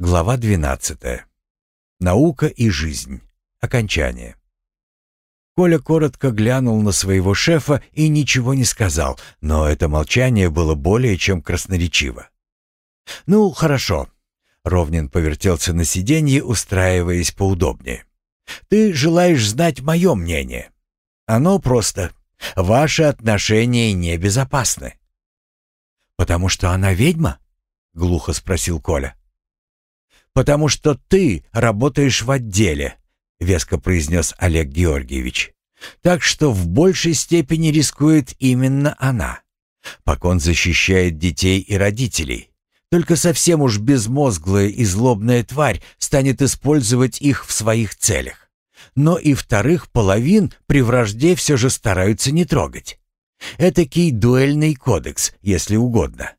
Глава 12. Наука и жизнь. Окончание. Коля коротко глянул на своего шефа и ничего не сказал, но это молчание было более чем красноречиво. «Ну, хорошо». Ровнин повертелся на сиденье, устраиваясь поудобнее. «Ты желаешь знать мое мнение? Оно просто. Ваши отношения небезопасны». «Потому что она ведьма?» — глухо спросил Коля потому что ты работаешь в отделе», — веско произнес Олег Георгиевич. «Так что в большей степени рискует именно она. Покон защищает детей и родителей. Только совсем уж безмозглая и злобная тварь станет использовать их в своих целях. Но и вторых половин при вражде все же стараются не трогать. Этакий дуэльный кодекс, если угодно.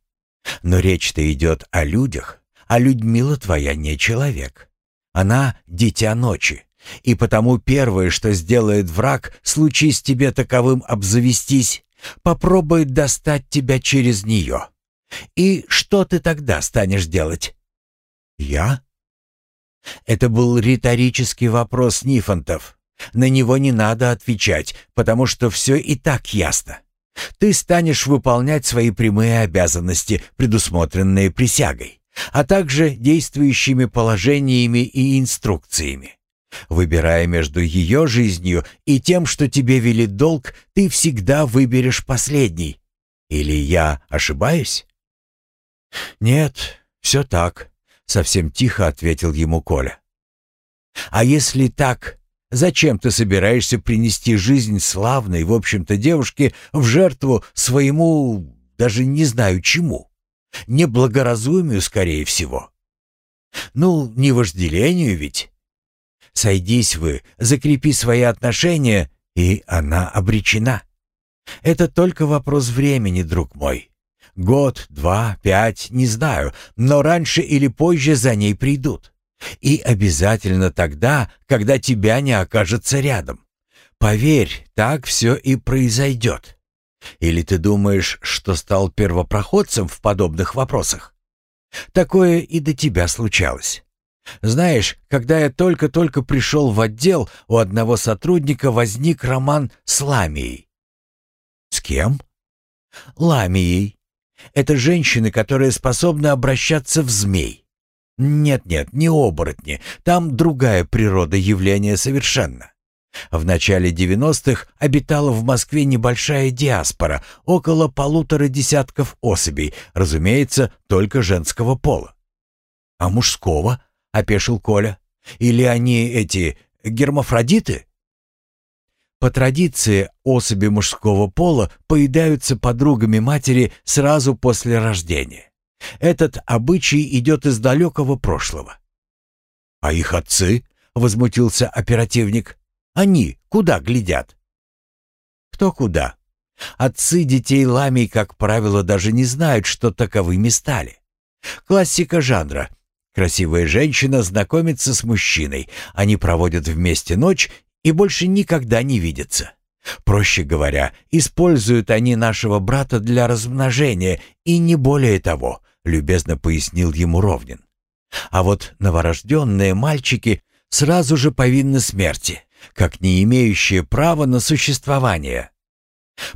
Но речь-то идет о людях, а Людмила твоя не человек. Она — дитя ночи. И потому первое, что сделает враг, случись тебе таковым обзавестись, попробует достать тебя через нее. И что ты тогда станешь делать? Я? Это был риторический вопрос Нифонтов. На него не надо отвечать, потому что все и так ясно. Ты станешь выполнять свои прямые обязанности, предусмотренные присягой а также действующими положениями и инструкциями. Выбирая между ее жизнью и тем, что тебе велит долг, ты всегда выберешь последний. Или я ошибаюсь? Нет, все так, совсем тихо ответил ему Коля. А если так, зачем ты собираешься принести жизнь славной, в общем-то, девушке в жертву своему, даже не знаю чему? Неблагоразумию, скорее всего. Ну, не вожделению ведь. Сойдись вы, закрепи свои отношения, и она обречена. Это только вопрос времени, друг мой. Год, два, пять, не знаю, но раньше или позже за ней придут. И обязательно тогда, когда тебя не окажется рядом. Поверь, так все и произойдет. Или ты думаешь, что стал первопроходцем в подобных вопросах? Такое и до тебя случалось. Знаешь, когда я только-только пришел в отдел, у одного сотрудника возник роман с Ламией. С кем? Ламией. Это женщины, которые способны обращаться в змей. Нет-нет, не оборотни, там другая природа явления совершенно. В начале 90-х обитала в Москве небольшая диаспора, около полутора десятков особей, разумеется, только женского пола. «А мужского?» — опешил Коля. «Или они эти гермафродиты?» По традиции, особи мужского пола поедаются подругами матери сразу после рождения. Этот обычай идет из далекого прошлого. «А их отцы?» — возмутился оперативник. Они куда глядят? Кто куда? Отцы детей ламий, как правило, даже не знают, что таковыми стали. Классика жанра. Красивая женщина знакомится с мужчиной, они проводят вместе ночь и больше никогда не видятся. Проще говоря, используют они нашего брата для размножения и не более того, любезно пояснил ему Ровнин. А вот новорожденные мальчики сразу же повинны смерти как не имеющие права на существование.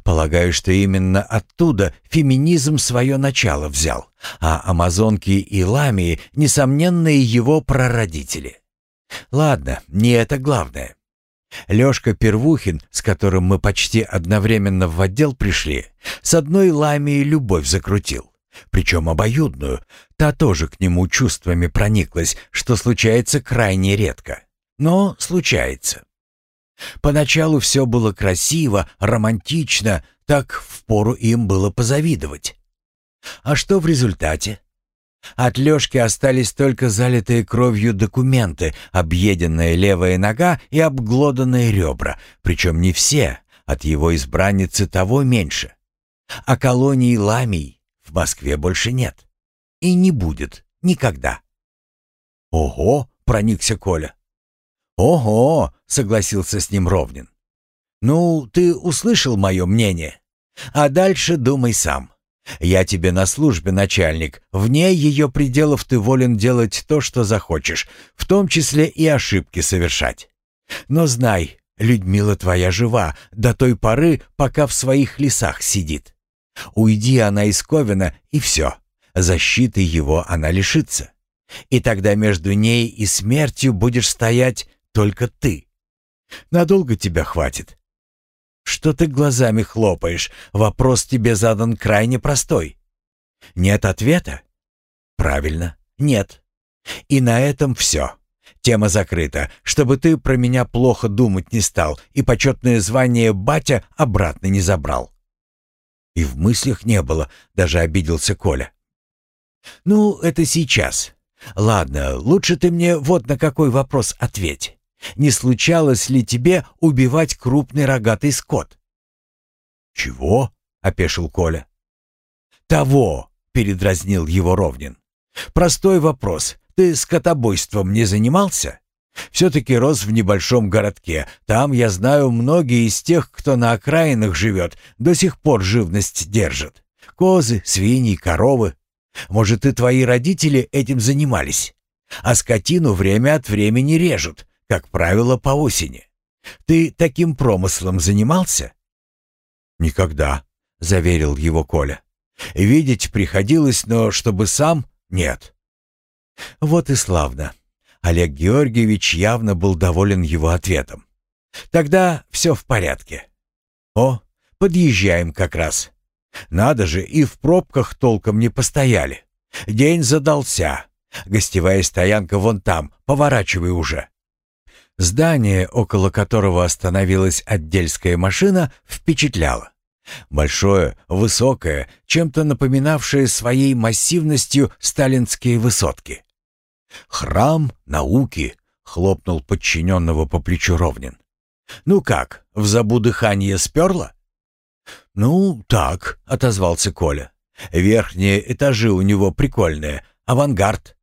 Полагаю, что именно оттуда феминизм свое начало взял, а амазонки и ламии — несомненные его прародители. Ладно, не это главное. Лёшка Первухин, с которым мы почти одновременно в отдел пришли, с одной ламией любовь закрутил. Причем обоюдную, та тоже к нему чувствами прониклась, что случается крайне редко. Но случается. Поначалу все было красиво, романтично, так впору им было позавидовать. А что в результате? От Лёшки остались только залитые кровью документы, объеденная левая нога и обглоданные ребра, причем не все, от его избранницы того меньше. А колонии ламий в Москве больше нет. И не будет никогда. «Ого!» — проникся Коля. «Ого!» — согласился с ним Ровнин. «Ну, ты услышал мое мнение. А дальше думай сам. Я тебе на службе начальник. Вне ее пределов ты волен делать то, что захочешь, в том числе и ошибки совершать. Но знай, Людмила твоя жива до той поры, пока в своих лесах сидит. Уйди она из Ковена, и все. Защиты его она лишится. И тогда между ней и смертью будешь стоять только ты. Надолго тебя хватит. Что ты глазами хлопаешь? Вопрос тебе задан крайне простой. Нет ответа? Правильно, нет. И на этом все. Тема закрыта, чтобы ты про меня плохо думать не стал и почетное звание «батя» обратно не забрал. И в мыслях не было, даже обиделся Коля. «Ну, это сейчас. Ладно, лучше ты мне вот на какой вопрос ответь. Не случалось ли тебе убивать крупный рогатый скот?» «Чего?» — опешил Коля. «Того!» — передразнил его Ровнин. «Простой вопрос. Ты скотобойством не занимался? Все-таки рос в небольшом городке. Там, я знаю, многие из тех, кто на окраинах живет, до сих пор живность держат. Козы, свиньи, коровы. Может, и твои родители этим занимались? А скотину время от времени режут, как правило, по осени. Ты таким промыслом занимался? Никогда, заверил его Коля. Видеть приходилось, но чтобы сам нет. Вот и славно. Олег Георгиевич явно был доволен его ответом. Тогда все в порядке. О, подъезжаем как раз. Надо же, и в пробках толком не постояли. День задался. Гостевая стоянка вон там, поворачивай уже. Здание, около которого остановилась отдельская машина, впечатляло. Большое, высокое, чем-то напоминавшее своей массивностью сталинские высотки. «Храм науки», — хлопнул подчиненного по плечу Ровнин. «Ну как, в забу дыхание сперло?» «Ну, так», — отозвался Коля. «Верхние этажи у него прикольные, авангард.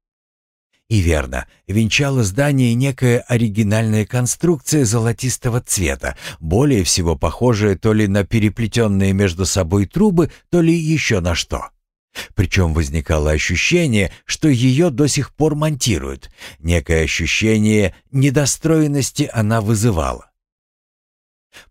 И верно, венчало здание некая оригинальная конструкция золотистого цвета, более всего похожая то ли на переплетенные между собой трубы, то ли еще на что. Причем возникало ощущение, что ее до сих пор монтируют. Некое ощущение недостроенности она вызывала.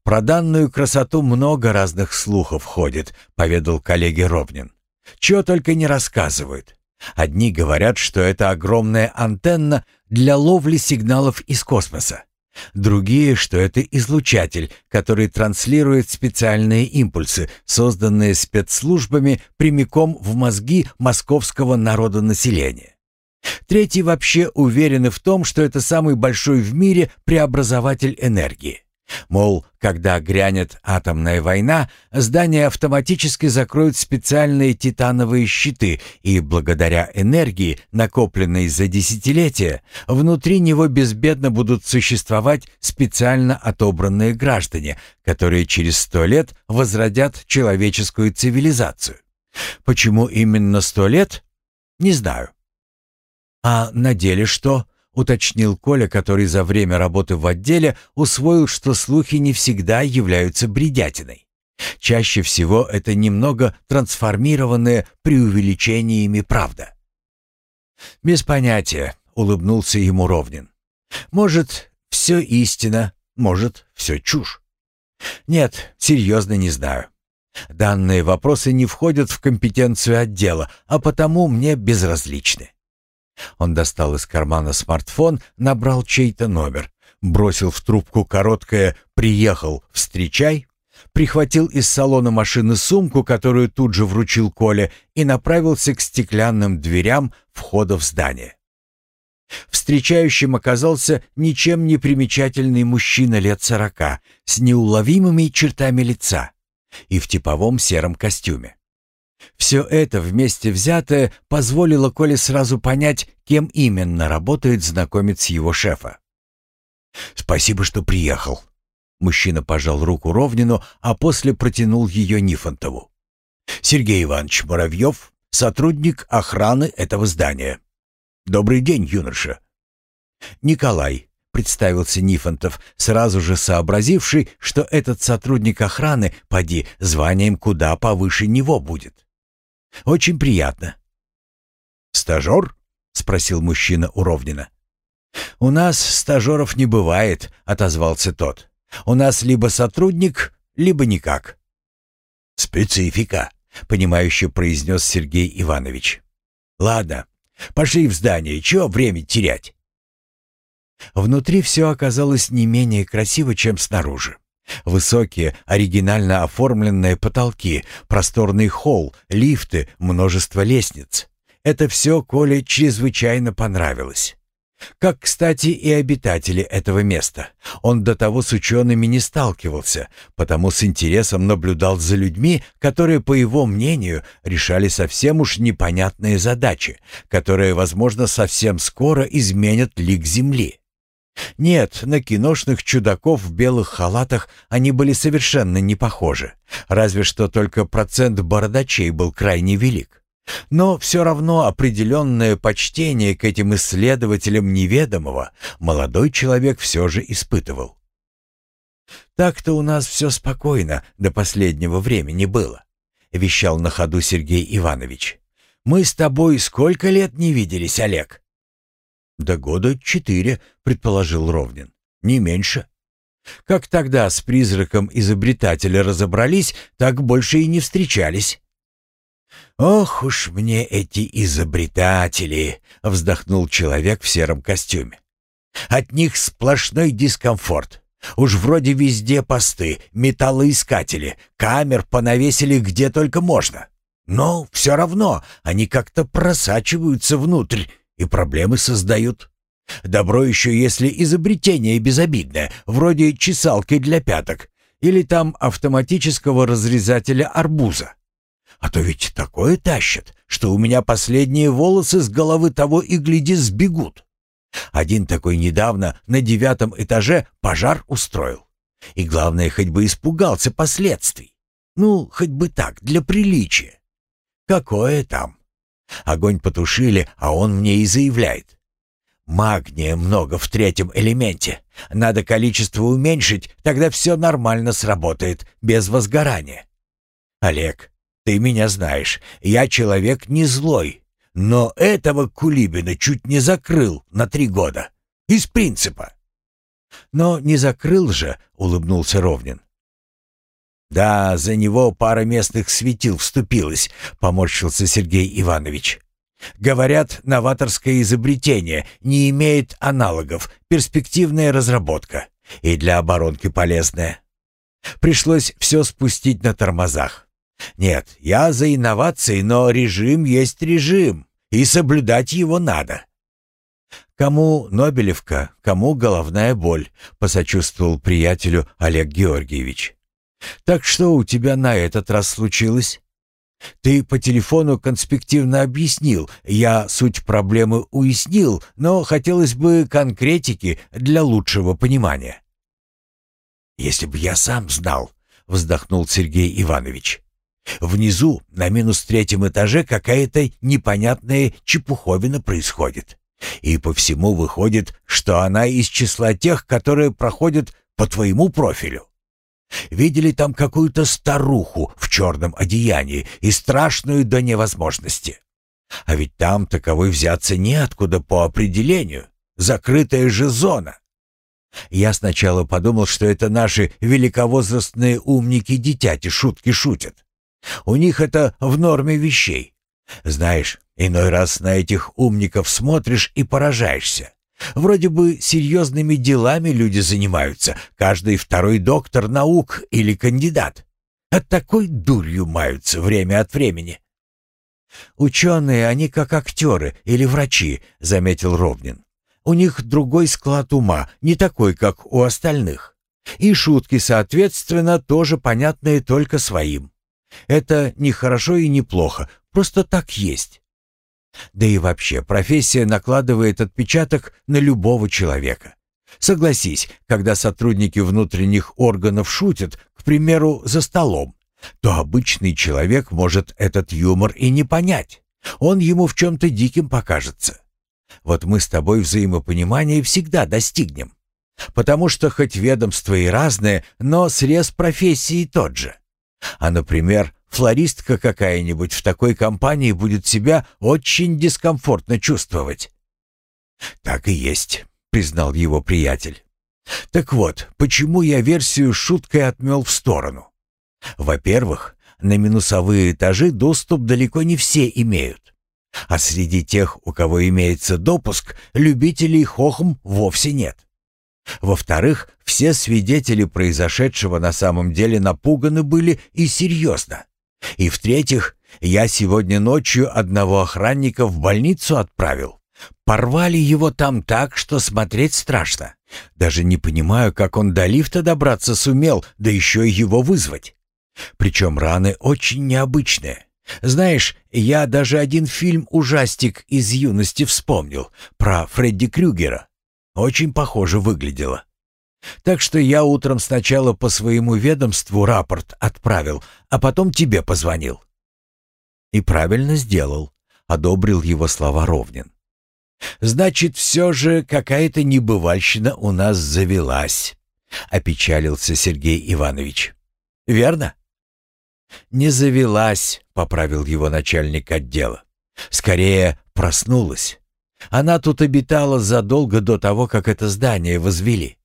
«Про данную красоту много разных слухов ходит», — поведал коллеге Робнин. «Чего только не рассказывают. Одни говорят, что это огромная антенна для ловли сигналов из космоса. Другие, что это излучатель, который транслирует специальные импульсы, созданные спецслужбами прямиком в мозги московского народонаселения. Третьи вообще уверены в том, что это самый большой в мире преобразователь энергии. Мол, когда грянет атомная война, здание автоматически закроют специальные титановые щиты, и благодаря энергии, накопленной за десятилетия, внутри него безбедно будут существовать специально отобранные граждане, которые через сто лет возродят человеческую цивилизацию. Почему именно сто лет? Не знаю. А на деле что? Уточнил Коля, который за время работы в отделе усвоил, что слухи не всегда являются бредятиной. Чаще всего это немного трансформированная преувеличениями правда. «Без понятия», — улыбнулся ему Ровнин. «Может, все истина, может, все чушь. Нет, серьезно не знаю. Данные вопросы не входят в компетенцию отдела, а потому мне безразличны. Он достал из кармана смартфон, набрал чей-то номер, бросил в трубку короткое «приехал, встречай», прихватил из салона машины сумку, которую тут же вручил Коле, и направился к стеклянным дверям входа в здание. Встречающим оказался ничем не примечательный мужчина лет сорока с неуловимыми чертами лица и в типовом сером костюме. Все это вместе взятое позволило Коле сразу понять, кем именно работает знакомец его шефа. «Спасибо, что приехал». Мужчина пожал руку Ровнину, а после протянул ее Нифонтову. «Сергей Иванович Муравьев, сотрудник охраны этого здания. Добрый день, юноша». «Николай», — представился Нифонтов, сразу же сообразивший, что этот сотрудник охраны, поди, званием куда повыше него будет. Очень приятно». «Стажер?» — спросил мужчина у. «У нас стажеров не бывает», — отозвался тот. «У нас либо сотрудник, либо никак». «Специфика», — понимающе произнес Сергей Иванович. «Ладно, пошли в здание, чего время терять?» Внутри все оказалось не менее красиво, чем снаружи. Высокие, оригинально оформленные потолки, просторный холл, лифты, множество лестниц. Это все Коле чрезвычайно понравилось. Как, кстати, и обитатели этого места. Он до того с учеными не сталкивался, потому с интересом наблюдал за людьми, которые, по его мнению, решали совсем уж непонятные задачи, которые, возможно, совсем скоро изменят лик Земли. Нет, на киношных чудаков в белых халатах они были совершенно не похожи, разве что только процент бородачей был крайне велик. Но все равно определенное почтение к этим исследователям неведомого молодой человек все же испытывал. «Так-то у нас все спокойно до последнего времени было», — вещал на ходу Сергей Иванович. «Мы с тобой сколько лет не виделись, Олег?» «Да года четыре», — предположил Ровнин. «Не меньше». Как тогда с призраком изобретателя разобрались, так больше и не встречались. «Ох уж мне эти изобретатели!» — вздохнул человек в сером костюме. «От них сплошной дискомфорт. Уж вроде везде посты, металлоискатели, камер понавесили где только можно. Но все равно они как-то просачиваются внутрь и проблемы создают. Добро еще, если изобретение безобидное, вроде чесалки для пяток или там автоматического разрезателя арбуза. А то ведь такое тащат, что у меня последние волосы с головы того и гляди сбегут. Один такой недавно на девятом этаже пожар устроил. И главное, хоть бы испугался последствий. Ну, хоть бы так, для приличия. Какое там? Огонь потушили, а он мне и заявляет. Магния много в третьем элементе. Надо количество уменьшить, тогда все нормально сработает, без возгорания. Олег, ты меня знаешь, я человек не злой, но этого Кулибина чуть не закрыл на три года. Из принципа. Но не закрыл же, улыбнулся Ровнин. «Да, за него пара местных светил вступилась», — поморщился Сергей Иванович. «Говорят, новаторское изобретение не имеет аналогов, перспективная разработка и для оборонки полезная. Пришлось все спустить на тормозах. Нет, я за инновации, но режим есть режим, и соблюдать его надо». «Кому Нобелевка, кому головная боль», — посочувствовал приятелю Олег Георгиевич. Так что у тебя на этот раз случилось? Ты по телефону конспективно объяснил, я суть проблемы уяснил, но хотелось бы конкретики для лучшего понимания. Если бы я сам знал, вздохнул Сергей Иванович. Внизу, на минус третьем этаже, какая-то непонятная чепуховина происходит. И по всему выходит, что она из числа тех, которые проходят по твоему профилю. Видели там какую-то старуху в черном одеянии и страшную до невозможности. А ведь там таковой взяться неоткуда по определению. Закрытая же зона. Я сначала подумал, что это наши великовозрастные умники-дитяти шутки шутят. У них это в норме вещей. Знаешь, иной раз на этих умников смотришь и поражаешься. Вроде бы серьезными делами люди занимаются, каждый второй доктор наук или кандидат. От такой дурью маются время от времени. «Ученые, они как актеры или врачи», — заметил Ровнин. «У них другой склад ума, не такой, как у остальных. И шутки, соответственно, тоже понятные только своим. Это не хорошо и не плохо, просто так есть. Да и вообще, профессия накладывает отпечаток на любого человека. Согласись, когда сотрудники внутренних органов шутят, к примеру, за столом, то обычный человек может этот юмор и не понять. Он ему в чем-то диким покажется. Вот мы с тобой взаимопонимания всегда достигнем. Потому что хоть ведомства и разные, но срез профессии тот же. А, например, флористка какая-нибудь в такой компании будет себя очень дискомфортно чувствовать». «Так и есть», — признал его приятель. «Так вот, почему я версию шуткой отмел в сторону? Во-первых, на минусовые этажи доступ далеко не все имеют. А среди тех, у кого имеется допуск, любителей хохм вовсе нет. Во-вторых, все свидетели произошедшего на самом деле напуганы были и серьезно. И в-третьих, я сегодня ночью одного охранника в больницу отправил. Порвали его там так, что смотреть страшно. Даже не понимаю, как он до лифта добраться сумел, да еще и его вызвать. Причем раны очень необычные. Знаешь, я даже один фильм-ужастик из юности вспомнил про Фредди Крюгера. Очень похоже выглядело. Так что я утром сначала по своему ведомству рапорт отправил, а потом тебе позвонил. И правильно сделал, одобрил его слова Ровнин. Значит, все же какая-то небывальщина у нас завелась, опечалился Сергей Иванович. Верно? Не завелась, поправил его начальник отдела. Скорее проснулась. Она тут обитала задолго до того, как это здание возвели.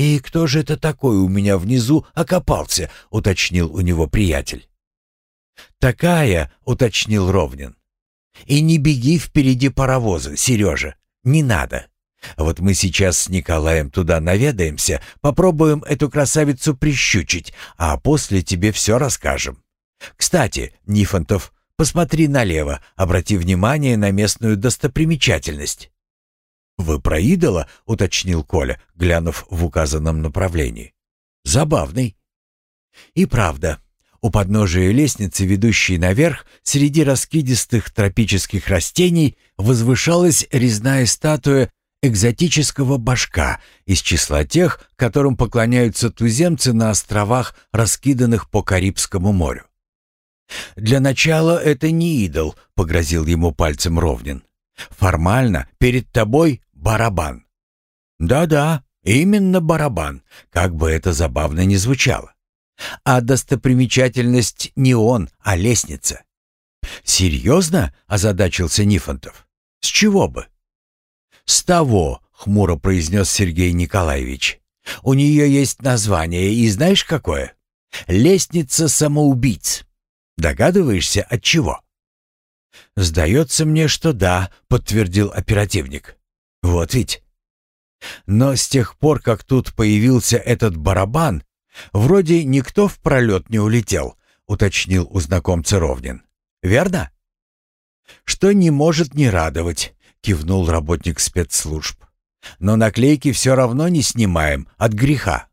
«И кто же это такой у меня внизу окопался?» — уточнил у него приятель. «Такая», — уточнил Ровнин. «И не беги впереди паровоза, Сережа, не надо. Вот мы сейчас с Николаем туда наведаемся, попробуем эту красавицу прищучить, а после тебе все расскажем. Кстати, Нифонтов, посмотри налево, обрати внимание на местную достопримечательность. «Вы про идола?» — уточнил Коля, глянув в указанном направлении. «Забавный». И правда, у подножия лестницы, ведущей наверх, среди раскидистых тропических растений, возвышалась резная статуя экзотического башка из числа тех, которым поклоняются туземцы на островах, раскиданных по Карибскому морю. «Для начала это не идол», — погрозил ему пальцем Ровнин. «Формально перед тобой барабан». «Да-да, именно барабан, как бы это забавно ни звучало. А достопримечательность не он, а лестница». «Серьезно?» — озадачился Нифонтов. «С чего бы?» «С того», — хмуро произнес Сергей Николаевич. «У нее есть название, и знаешь какое? Лестница самоубийц. Догадываешься, от чего?» «Сдается мне, что да», — подтвердил оперативник. «Вот ведь». Но с тех пор, как тут появился этот барабан, вроде никто в пролет не улетел, уточнил у знакомца Ровнин. «Верно?» «Что не может не радовать», — кивнул работник спецслужб. «Но наклейки все равно не снимаем от греха».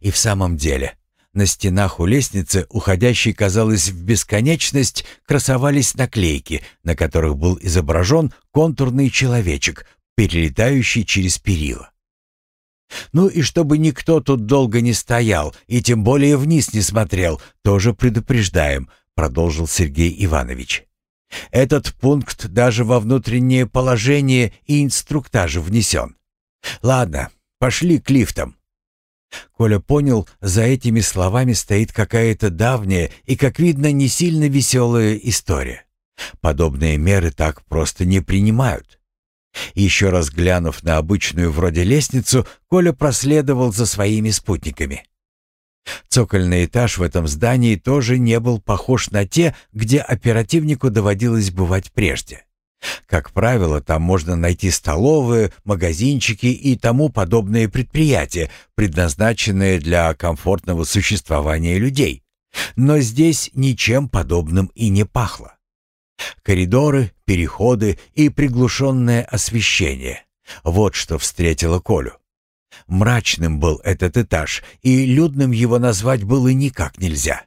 И в самом деле, на стенах у лестницы, уходящей, казалось, в бесконечность, красовались наклейки, на которых был изображен контурный человечек, перелетающий через перила. «Ну и чтобы никто тут долго не стоял и тем более вниз не смотрел, тоже предупреждаем», — продолжил Сергей Иванович. «Этот пункт даже во внутреннее положение и инструктаж внесен. Ладно, пошли к лифтам. Коля понял, за этими словами стоит какая-то давняя и, как видно, не сильно веселая история. Подобные меры так просто не принимают. Еще раз глянув на обычную вроде лестницу, Коля проследовал за своими спутниками. Цокольный этаж в этом здании тоже не был похож на те, где оперативнику доводилось бывать прежде. Как правило, там можно найти столовые, магазинчики и тому подобные предприятия, предназначенные для комфортного существования людей. Но здесь ничем подобным и не пахло. Коридоры, переходы и приглушенное освещение. Вот что встретило Колю. Мрачным был этот этаж, и людным его назвать было никак нельзя.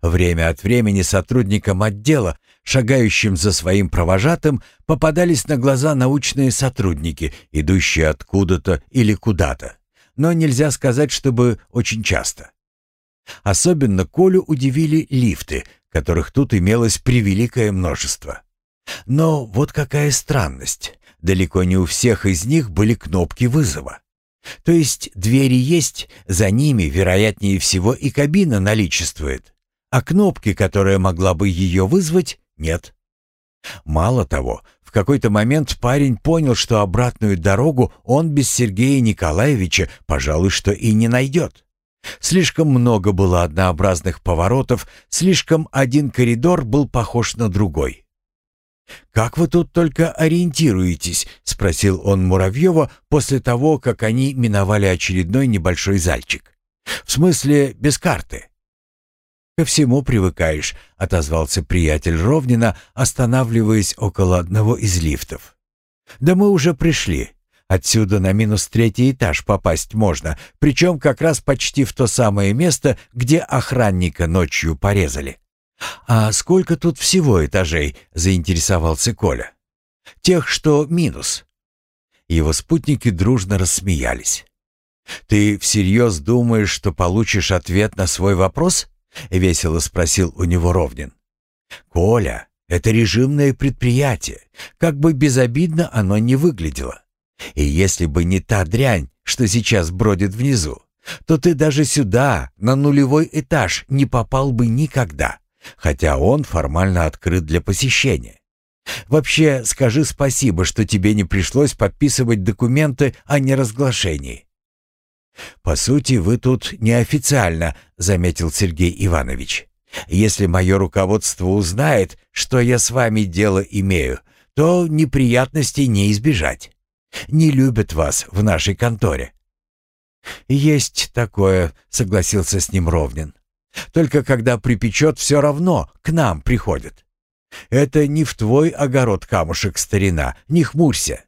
Время от времени сотрудникам отдела шагающим за своим провожатым, попадались на глаза научные сотрудники, идущие откуда-то или куда-то. Но нельзя сказать, чтобы очень часто. Особенно Колю удивили лифты, которых тут имелось превеликое множество. Но вот какая странность. Далеко не у всех из них были кнопки вызова. То есть двери есть, за ними, вероятнее всего, и кабина наличествует. а кнопки, которая могла бы ее вызвать, нет. Мало того, в какой-то момент парень понял, что обратную дорогу он без Сергея Николаевича, пожалуй, что и не найдет. Слишком много было однообразных поворотов, слишком один коридор был похож на другой. «Как вы тут только ориентируетесь?» — спросил он Муравьева после того, как они миновали очередной небольшой зальчик. «В смысле, без карты?» «Ко всему привыкаешь», — отозвался приятель Ровнина, останавливаясь около одного из лифтов. «Да мы уже пришли. Отсюда на минус третий этаж попасть можно, причем как раз почти в то самое место, где охранника ночью порезали». «А сколько тут всего этажей?» — заинтересовался Коля. «Тех, что минус». Его спутники дружно рассмеялись. «Ты всерьез думаешь, что получишь ответ на свой вопрос?» — весело спросил у него Ровнин. «Коля, это режимное предприятие, как бы безобидно оно ни выглядело. И если бы не та дрянь, что сейчас бродит внизу, то ты даже сюда, на нулевой этаж, не попал бы никогда, хотя он формально открыт для посещения. Вообще, скажи спасибо, что тебе не пришлось подписывать документы о неразглашении. «По сути, вы тут неофициально», — заметил Сергей Иванович. «Если мое руководство узнает, что я с вами дело имею, то неприятностей не избежать. Не любят вас в нашей конторе». «Есть такое», — согласился с ним Ровнин. «Только когда припечет, все равно к нам приходят. Это не в твой огород камушек, старина, не хмурься.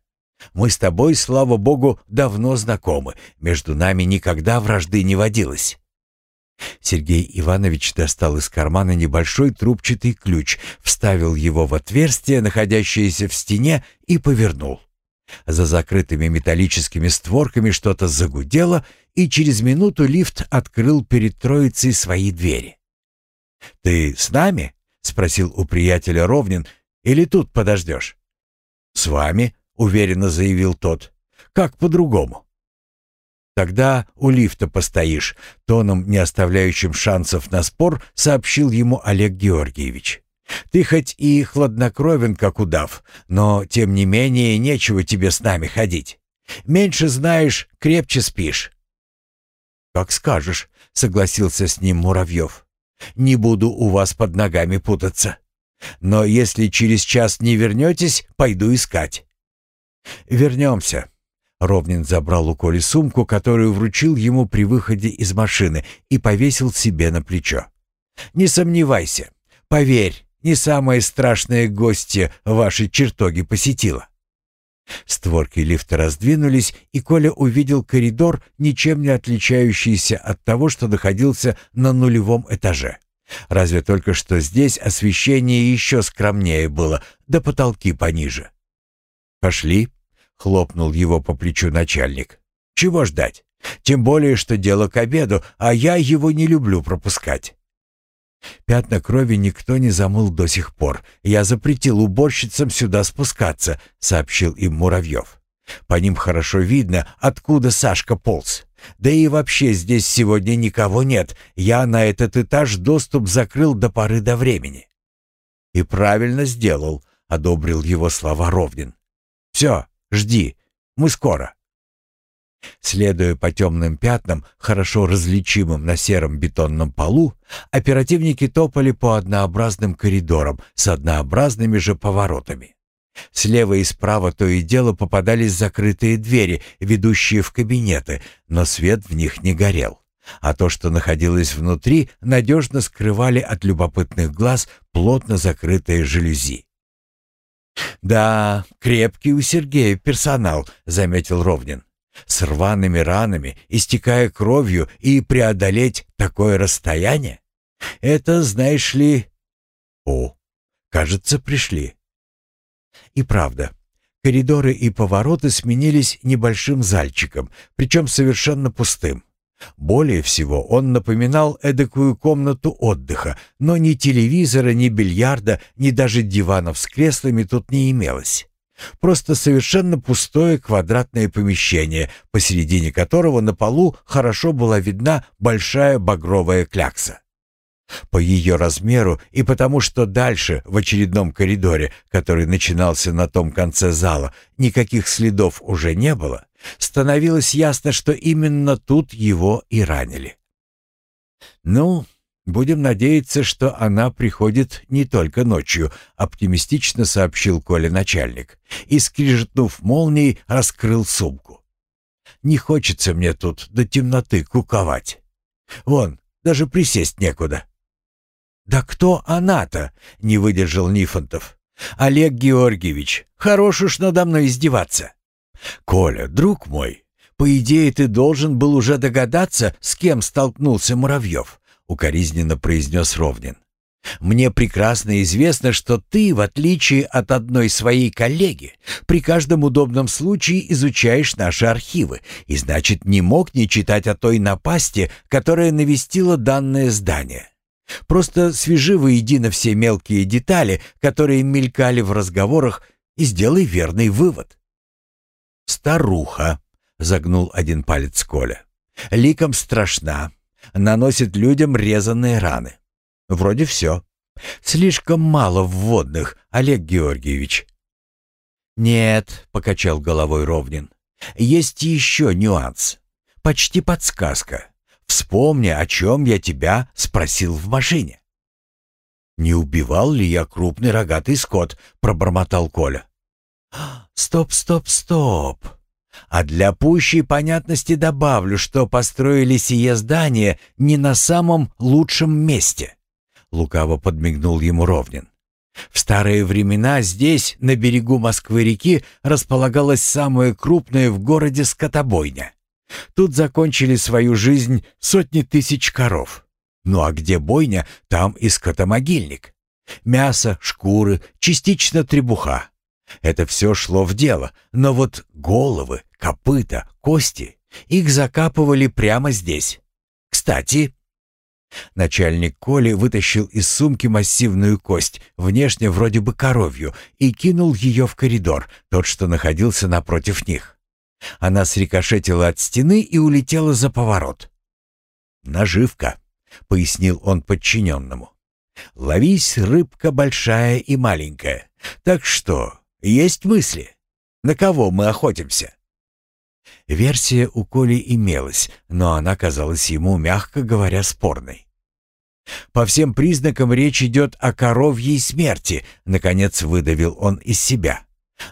Мы с тобой, слава богу, давно знакомы. Между нами никогда вражды не водилось». Сергей Иванович достал из кармана небольшой трубчатый ключ, вставил его в отверстие, находящееся в стене, и повернул. За закрытыми металлическими створками что-то загудело, и через минуту лифт открыл перед троицей свои двери. «Ты с нами?» — спросил у приятеля Ровнин. «Или тут подождешь?» «С вами», — уверенно заявил тот. «Как по-другому?» «Тогда у лифта постоишь», — тоном, не оставляющим шансов на спор, сообщил ему Олег Георгиевич. «Ты хоть и хладнокровен, как удав, но, тем не менее, нечего тебе с нами ходить. Меньше знаешь, крепче спишь». «Как скажешь», — согласился с ним Муравьев. «Не буду у вас под ногами путаться. Но если через час не вернетесь, пойду искать». «Вернемся». Ровнин забрал у Коли сумку, которую вручил ему при выходе из машины, и повесил себе на плечо. «Не сомневайся. Поверь, не самое страшное гостье ваши чертоги посетило». Створки лифта раздвинулись, и Коля увидел коридор, ничем не отличающийся от того, что находился на нулевом этаже. Разве только что здесь освещение еще скромнее было, да потолки пониже. «Пошли», — хлопнул его по плечу начальник. «Чего ждать? Тем более, что дело к обеду, а я его не люблю пропускать». «Пятна крови никто не замыл до сих пор. Я запретил уборщицам сюда спускаться», — сообщил им Муравьев. «По ним хорошо видно, откуда Сашка полз. Да и вообще здесь сегодня никого нет. Я на этот этаж доступ закрыл до поры до времени». «И правильно сделал», — одобрил его слова Ровнин. «Все, Жди, мы скоро». Следуя по темным пятнам, хорошо различимым на сером бетонном полу, оперативники топали по однообразным коридорам с однообразными же поворотами. Слева и справа то и дело попадались закрытые двери, ведущие в кабинеты, но свет в них не горел. А то, что находилось внутри, надежно скрывали от любопытных глаз плотно закрытые жалюзи. «Да, крепкий у Сергея персонал», — заметил Ровнин. «С рваными ранами, истекая кровью и преодолеть такое расстояние? Это, знаешь ли...» «О, кажется, пришли». И правда, коридоры и повороты сменились небольшим зальчиком, причем совершенно пустым. Более всего он напоминал эдакую комнату отдыха, но ни телевизора, ни бильярда, ни даже диванов с креслами тут не имелось. Просто совершенно пустое квадратное помещение, посередине которого на полу хорошо была видна большая багровая клякса. По ее размеру и потому, что дальше, в очередном коридоре, который начинался на том конце зала, никаких следов уже не было, становилось ясно, что именно тут его и ранили. «Ну, будем надеяться, что она приходит не только ночью», — оптимистично сообщил Коля начальник и, скрижетнув молнией, раскрыл сумку. «Не хочется мне тут до темноты куковать. Вон, даже присесть некуда». «Да кто она-то?» — не выдержал Нифонтов. «Олег Георгиевич, хорош уж надо мной издеваться». «Коля, друг мой, по идее ты должен был уже догадаться, с кем столкнулся Муравьев», — укоризненно произнес Ровнин. «Мне прекрасно известно, что ты, в отличие от одной своей коллеги, при каждом удобном случае изучаешь наши архивы, и значит, не мог не читать о той напасти, которая навестила данное здание». Просто свяжи воедино все мелкие детали, которые мелькали в разговорах, и сделай верный вывод. «Старуха», — загнул один палец Коля, — «ликом страшна, наносит людям резанные раны. Вроде все. Слишком мало вводных, Олег Георгиевич». «Нет», — покачал головой Ровнин, — «есть еще нюанс. Почти подсказка. Вспомни, о чем я тебя спросил в машине». «Не убивал ли я крупный рогатый скот?» — пробормотал Коля. «Стоп, стоп, стоп. А для пущей понятности добавлю, что построили сие здание не на самом лучшем месте». Лукаво подмигнул ему Ровнин. В старые времена здесь, на берегу Москвы-реки, располагалась самая крупная в городе скотобойня. Тут закончили свою жизнь сотни тысяч коров. Ну а где бойня, там и скотомогильник. Мясо, шкуры, частично требуха. Это все шло в дело, но вот головы, копыта, кости, их закапывали прямо здесь. Кстати, Начальник Коли вытащил из сумки массивную кость, внешне вроде бы коровью, и кинул ее в коридор, тот, что находился напротив них. Она срикошетила от стены и улетела за поворот. «Наживка», — пояснил он подчиненному. «Ловись, рыбка большая и маленькая. Так что, есть мысли? На кого мы охотимся?» Версия у Коли имелась, но она казалась ему, мягко говоря, спорной. «По всем признакам речь идет о коровьей смерти», — наконец выдавил он из себя.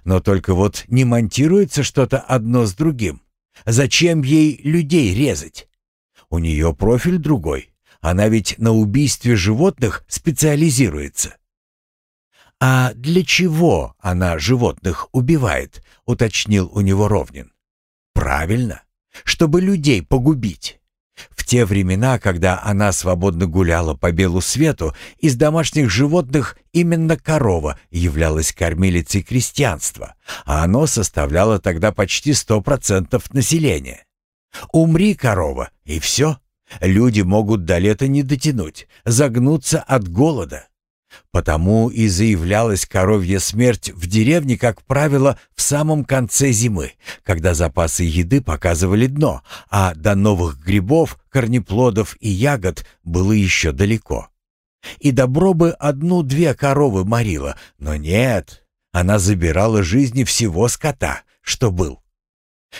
Но только вот не монтируется что-то одно с другим. Зачем ей людей резать? У нее профиль другой. Она ведь на убийстве животных специализируется. «А для чего она животных убивает?» — уточнил у него Ровнин. «Правильно, чтобы людей погубить. В те времена, когда она свободно гуляла по белу свету, из домашних животных именно корова являлась кормилицей крестьянства, а оно составляло тогда почти сто процентов населения. Умри, корова, и все. Люди могут до лета не дотянуть, загнуться от голода. Потому и заявлялась коровья смерть в деревне, как правило, в самом конце зимы, когда запасы еды показывали дно, а до новых грибов, корнеплодов и ягод было еще далеко. И добро бы одну-две коровы морила, но нет, она забирала жизни всего скота, что был.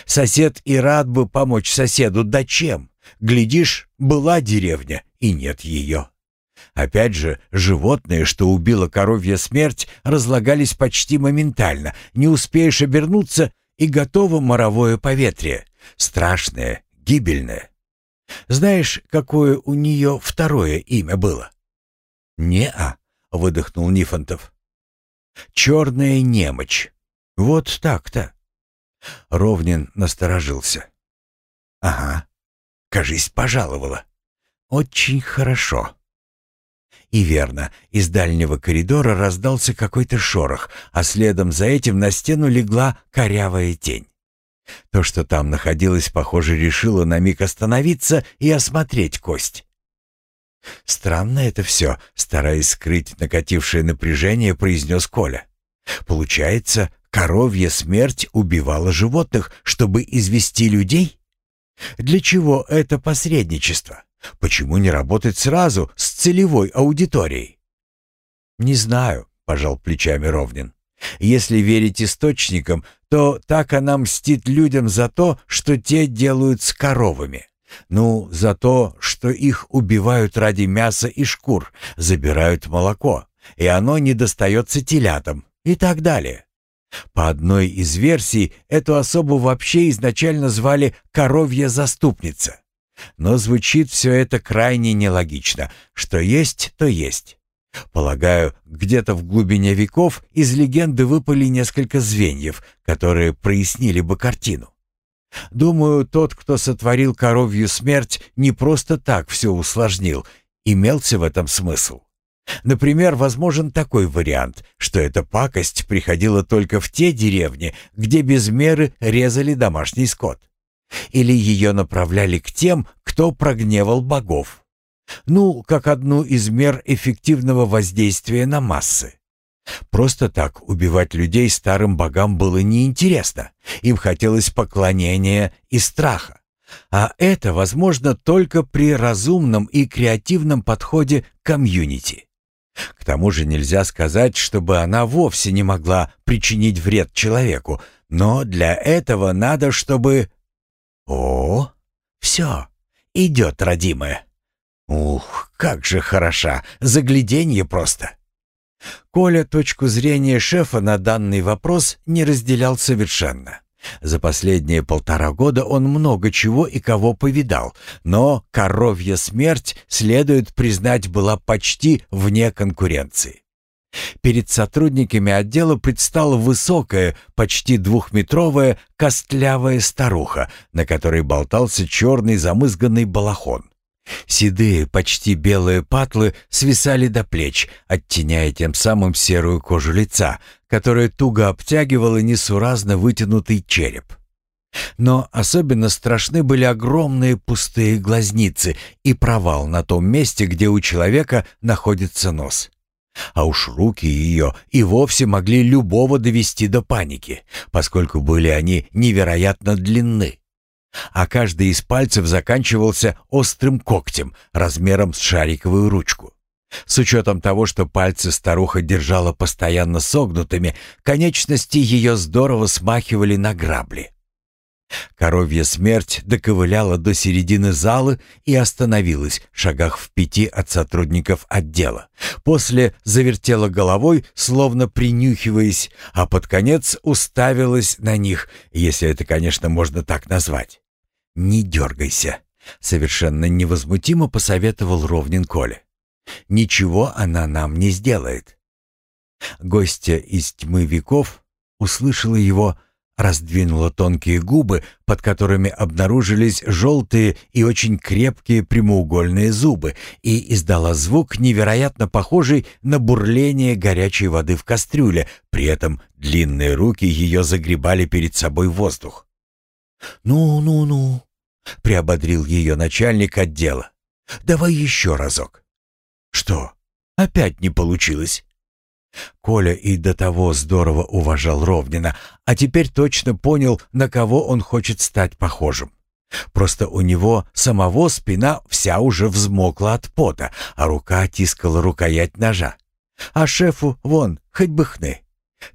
Сосед и рад бы помочь соседу, да чем? Глядишь, была деревня, и нет ее. Опять же, животные, что убило коровья смерть, разлагались почти моментально, не успеешь обернуться, и готово моровое поветрие. Страшное, гибельное. Знаешь, какое у нее второе имя было? «Не-а», — выдохнул Нифонтов. «Черная немочь. Вот так-то». Ровнин насторожился. «Ага, кажись, пожаловала. Очень хорошо». И верно, из дальнего коридора раздался какой-то шорох, а следом за этим на стену легла корявая тень. То, что там находилось, похоже, решило на миг остановиться и осмотреть кость. «Странно это все», — стараясь скрыть накатившее напряжение, произнес Коля. «Получается, коровья смерть убивала животных, чтобы извести людей? Для чего это посредничество? Почему не работать сразу с целевой аудиторией? Не знаю, пожал плечами Ровнин. Если верить источникам, то так она мстит людям за то, что те делают с коровами. Ну, за то, что их убивают ради мяса и шкур, забирают молоко, и оно не достается телятам и так далее. По одной из версий, эту особу вообще изначально звали «коровья заступница». Но звучит все это крайне нелогично. Что есть, то есть. Полагаю, где-то в глубине веков из легенды выпали несколько звеньев, которые прояснили бы картину. Думаю, тот, кто сотворил коровью смерть, не просто так все усложнил, имелся в этом смысл. Например, возможен такой вариант, что эта пакость приходила только в те деревни, где без меры резали домашний скот. Или ее направляли к тем, кто прогневал богов. Ну, как одну из мер эффективного воздействия на массы. Просто так убивать людей старым богам было неинтересно. Им хотелось поклонения и страха. А это возможно только при разумном и креативном подходе к комьюнити. К тому же нельзя сказать, чтобы она вовсе не могла причинить вред человеку, но для этого надо, чтобы... О, все, идет, родимая. Ух, как же хороша, загляденье просто. Коля точку зрения шефа на данный вопрос не разделял совершенно. За последние полтора года он много чего и кого повидал, но коровья смерть, следует признать, была почти вне конкуренции. Перед сотрудниками отдела предстала высокая, почти двухметровая, костлявая старуха, на которой болтался черный замызганный балахон. Седые, почти белые патлы свисали до плеч, оттеняя тем самым серую кожу лица, которая туго обтягивала несуразно вытянутый череп. Но особенно страшны были огромные пустые глазницы и провал на том месте, где у человека находится нос. А уж руки ее и вовсе могли любого довести до паники, поскольку были они невероятно длинны а каждый из пальцев заканчивался острым когтем размером с шариковую ручку. С учетом того, что пальцы старуха держала постоянно согнутыми, конечности ее здорово смахивали на грабли. Коровья смерть доковыляла до середины зала и остановилась в шагах в пяти от сотрудников отдела. После завертела головой, словно принюхиваясь, а под конец уставилась на них, если это, конечно, можно так назвать. «Не дергайся», — совершенно невозмутимо посоветовал Ровнин Коле. «Ничего она нам не сделает». Гостья из тьмы веков услышала его, раздвинула тонкие губы, под которыми обнаружились желтые и очень крепкие прямоугольные зубы, и издала звук, невероятно похожий на бурление горячей воды в кастрюле, при этом длинные руки ее загребали перед собой воздух. «Ну-ну-ну», — приободрил ее начальник отдела. «Давай еще разок». «Что, опять не получилось?» Коля и до того здорово уважал Ровнина, а теперь точно понял, на кого он хочет стать похожим. Просто у него самого спина вся уже взмокла от пота, а рука тискала рукоять ножа. А шефу, вон, хоть бы хны.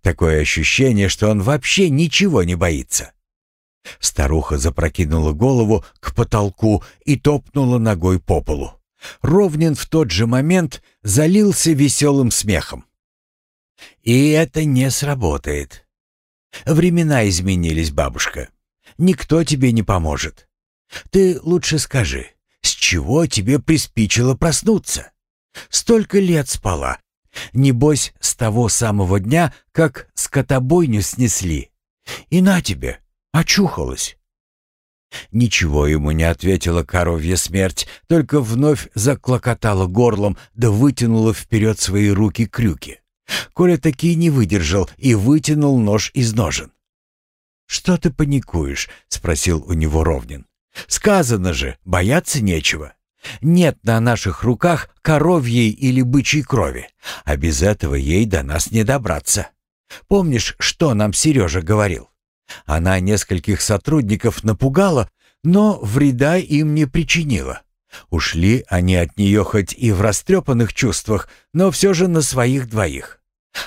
Такое ощущение, что он вообще ничего не боится. Старуха запрокинула голову к потолку и топнула ногой по полу. Ровнин в тот же момент залился веселым смехом. «И это не сработает. Времена изменились, бабушка. Никто тебе не поможет. Ты лучше скажи, с чего тебе приспичило проснуться? Столько лет спала. Небось, с того самого дня, как скотобойню снесли. И на тебе, Очухалась. Ничего ему не ответила коровья смерть, только вновь заклокотала горлом да вытянула вперед свои руки-крюки. Коля таки не выдержал и вытянул нож из ножен. «Что ты паникуешь?» — спросил у него Ровнин. «Сказано же, бояться нечего. Нет на наших руках коровьей или бычьей крови, а без этого ей до нас не добраться. Помнишь, что нам Сережа говорил? Она нескольких сотрудников напугала, но вреда им не причинила. Ушли они от нее хоть и в растрепанных чувствах, но все же на своих двоих.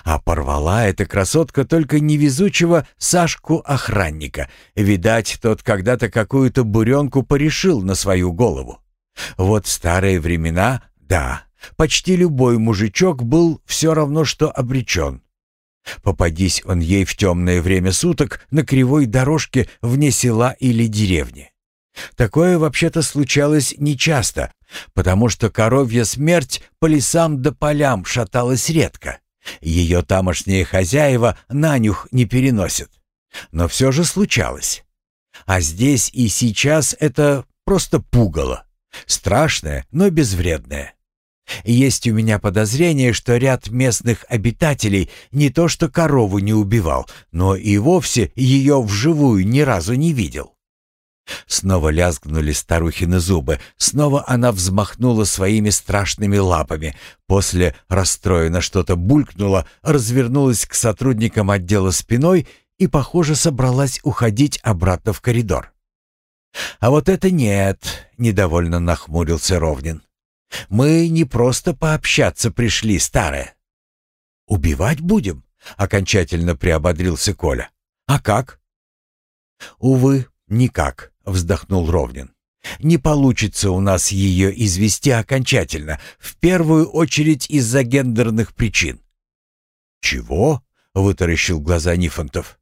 А порвала эта красотка только невезучего Сашку-охранника. Видать, тот когда-то какую-то буренку порешил на свою голову. Вот старые времена, да, почти любой мужичок был все равно, что обречен. Попадись он ей в темное время суток на кривой дорожке вне села или деревни. Такое вообще-то случалось нечасто, потому что коровья смерть по лесам да полям шаталась редко. Ее тамошние хозяева на нюх не переносят. Но все же случалось. А здесь и сейчас это просто пугало. Страшное, но безвредное. Есть у меня подозрение, что ряд местных обитателей не то что корову не убивал, но и вовсе ее вживую ни разу не видел. Снова лязгнули старухины зубы, снова она взмахнула своими страшными лапами, после расстроена что-то булькнула, развернулась к сотрудникам отдела спиной и, похоже, собралась уходить обратно в коридор. «А вот это нет», — недовольно нахмурился Ровнин. «Мы не просто пообщаться пришли, старая». «Убивать будем?» — окончательно приободрился Коля. «А как?» «Увы, никак», — вздохнул Ровнин. «Не получится у нас ее извести окончательно, в первую очередь из-за гендерных причин». «Чего?» — вытаращил глаза Нифонтов.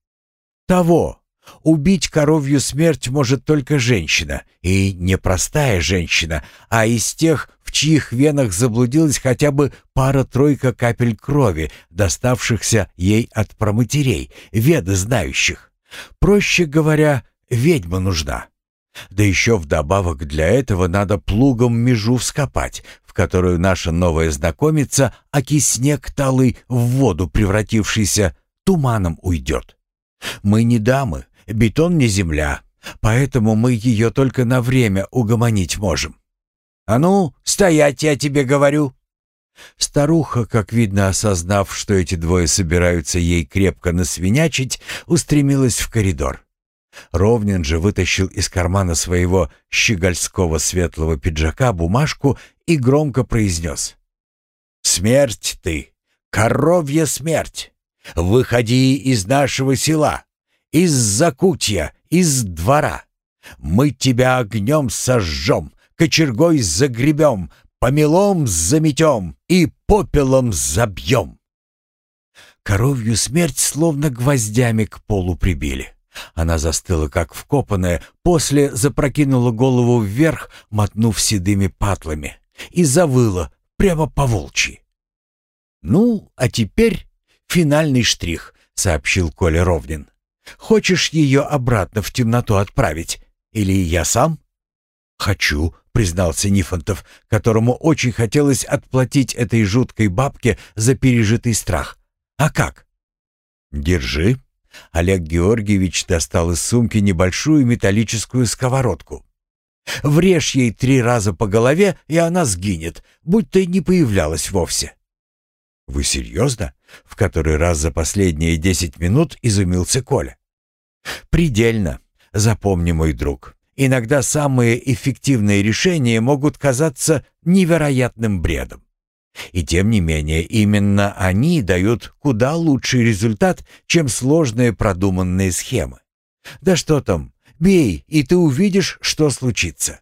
«Того. Убить коровью смерть может только женщина, и не простая женщина, а из тех, в чьих венах заблудилась хотя бы пара-тройка капель крови, доставшихся ей от проматерей, веды знающих. Проще говоря, ведьма нужна. Да еще вдобавок для этого надо плугом межу вскопать, в которую наша новая знакомица, аки снег талый в воду превратившийся, туманом уйдет. Мы не дамы, бетон не земля, поэтому мы ее только на время угомонить можем. А ну, стоять, я тебе говорю!» Старуха, как видно, осознав, что эти двое собираются ей крепко насвинячить, устремилась в коридор. Ровнин же вытащил из кармана своего щегольского светлого пиджака бумажку и громко произнес. «Смерть ты! Коровья смерть! Выходи из нашего села, из закутья, из двора! Мы тебя огнем сожжем, кочергой загребем, помелом заметем и попелом забьем!» Коровью смерть словно гвоздями к полу прибили. Она застыла, как вкопанная, после запрокинула голову вверх, мотнув седыми патлами, и завыла прямо по волчьи. «Ну, а теперь финальный штрих», — сообщил Коля Ровнин. «Хочешь ее обратно в темноту отправить? Или я сам?» «Хочу», — признался Нифонтов, которому очень хотелось отплатить этой жуткой бабке за пережитый страх. «А как?» «Держи», Олег Георгиевич достал из сумки небольшую металлическую сковородку. «Врежь ей три раза по голове, и она сгинет, будь то и не появлялась вовсе». «Вы серьезно?» — в который раз за последние десять минут изумился Коля. «Предельно. Запомни, мой друг, иногда самые эффективные решения могут казаться невероятным бредом. И тем не менее, именно они дают куда лучший результат, чем сложные продуманные схемы. Да что там, бей, и ты увидишь, что случится.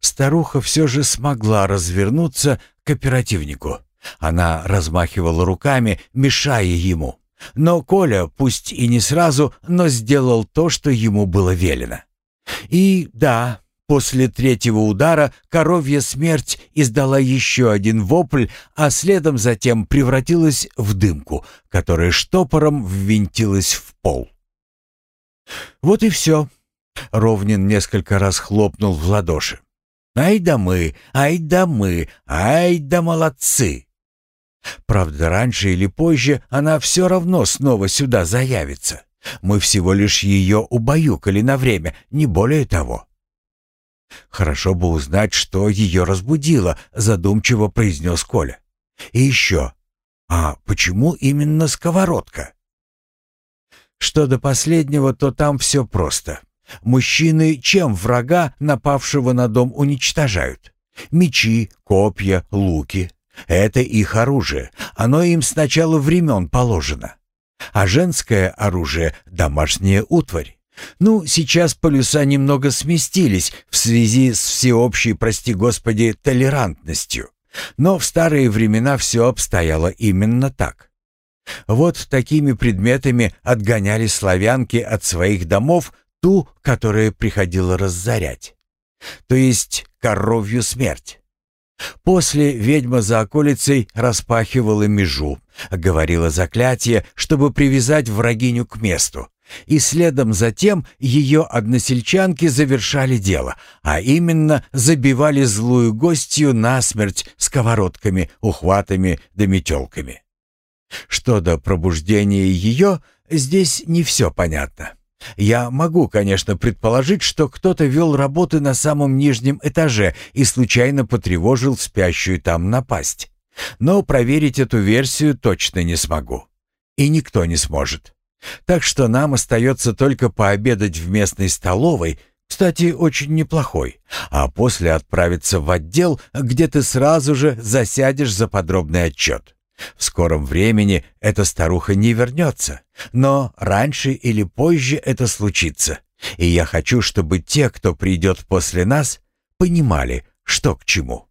Старуха все же смогла развернуться к оперативнику. Она размахивала руками, мешая ему. Но Коля, пусть и не сразу, но сделал то, что ему было велено. И да, После третьего удара коровья смерть издала еще один вопль, а следом затем превратилась в дымку, которая штопором ввинтилась в пол. Вот и все. Ровнин несколько раз хлопнул в ладоши. «Ай да мы, ай да мы, ай да молодцы!» Правда, раньше или позже она все равно снова сюда заявится. Мы всего лишь ее убаюкали на время, не более того. «Хорошо бы узнать, что ее разбудило», — задумчиво произнес Коля. «И еще. А почему именно сковородка?» Что до последнего, то там все просто. Мужчины чем врага, напавшего на дом, уничтожают? Мечи, копья, луки — это их оружие. Оно им с начала времен положено. А женское оружие — домашняя утварь. Ну, сейчас полюса немного сместились в связи с всеобщей, прости господи, толерантностью. Но в старые времена все обстояло именно так. Вот такими предметами отгоняли славянки от своих домов ту, которая приходила разорять. То есть коровью смерть. После ведьма за околицей распахивала межу, говорила заклятие, чтобы привязать врагиню к месту, и следом за тем ее односельчанки завершали дело, а именно забивали злую гостью насмерть сковородками, ухватами да метелками. Что до пробуждения ее, здесь не все понятно. Я могу, конечно, предположить, что кто-то вел работы на самом нижнем этаже и случайно потревожил спящую там напасть. Но проверить эту версию точно не смогу. И никто не сможет. Так что нам остается только пообедать в местной столовой, кстати, очень неплохой, а после отправиться в отдел, где ты сразу же засядешь за подробный отчет. В скором времени эта старуха не вернется, но раньше или позже это случится, и я хочу, чтобы те, кто придет после нас, понимали, что к чему.